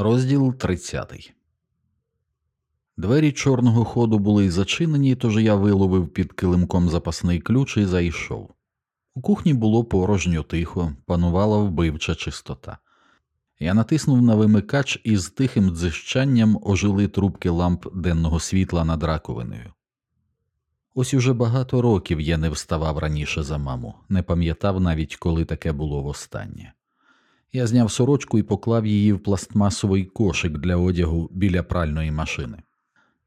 Розділ 30 Двері чорного ходу були зачинені, тож я виловив під килимком запасний ключ і зайшов. У кухні було порожньо тихо, панувала вбивча чистота. Я натиснув на вимикач і з тихим дзищанням ожили трубки ламп денного світла над раковиною. Ось уже багато років я не вставав раніше за маму, не пам'ятав навіть, коли таке було востаннє. Я зняв сорочку і поклав її в пластмасовий кошик для одягу біля пральної машини.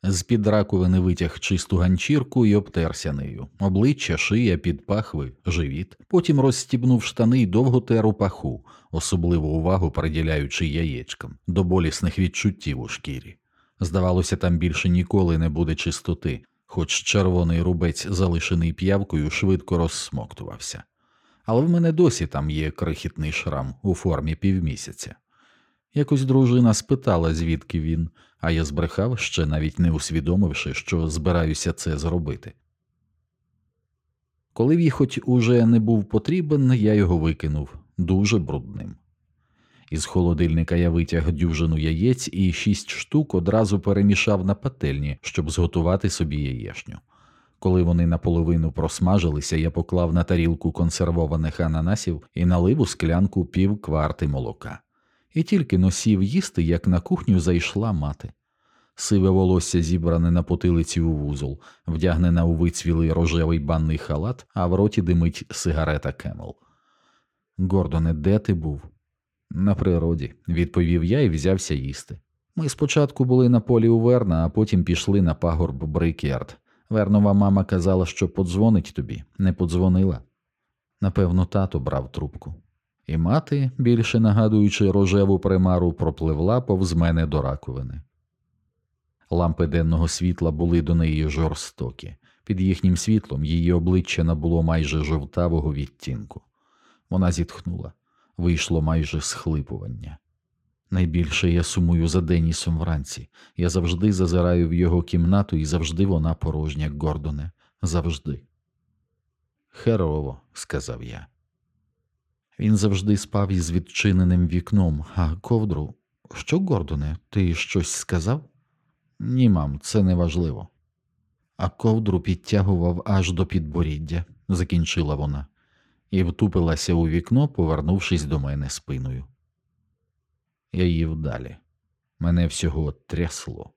З під раковини витяг чисту ганчірку і обтерся нею, обличчя, шия, підпахви, живіт, потім розстібнув штани й довго тер у паху, особливу увагу приділяючи яєчкам, до болісних відчуттів у шкірі. Здавалося, там більше ніколи не буде чистоти, хоч червоний рубець, залишений п'явкою, швидко розсмоктувався. Але в мене досі там є крихітний шрам у формі півмісяця. Якось дружина спитала, звідки він, а я збрехав, ще навіть не усвідомивши, що збираюся це зробити. Коли віхоть уже не був потрібен, я його викинув дуже брудним. Із холодильника я витяг дюжину яєць і шість штук одразу перемішав на пательні, щоб зготувати собі яєшню. Коли вони наполовину просмажилися, я поклав на тарілку консервованих ананасів і налив у склянку пів кварти молока. І тільки носів їсти, як на кухню зайшла мати. Сиве волосся зібране на потилиці у вузол, вдягнена у вицвілий рожевий банний халат, а в роті димить сигарета Кемел. Гордоне, де ти був? На природі, відповів я і взявся їсти. Ми спочатку були на полі у Верна, а потім пішли на пагорб Брикярд. Вернова мама казала, що подзвонить тобі, не подзвонила. Напевно, тато брав трубку. І мати, більше нагадуючи рожеву примару, пропливла повз мене до раковини. Лампи денного світла були до неї жорстокі, під їхнім світлом її обличчя набуло майже жовтавого відтінку. Вона зітхнула, вийшло майже схлипування. Найбільше я сумую за Денісом вранці. Я завжди зазираю в його кімнату, і завжди вона порожня, Гордоне, завжди. Херово, сказав я. Він завжди спав із відчиненим вікном, а ковдру. Що, Гордоне, ти щось сказав? Ні, мам, це не важливо. А ковдру підтягував аж до підборіддя, закінчила вона, і втупилася у вікно, повернувшись до мене спиною. Я їв далі. Мене всього трясло.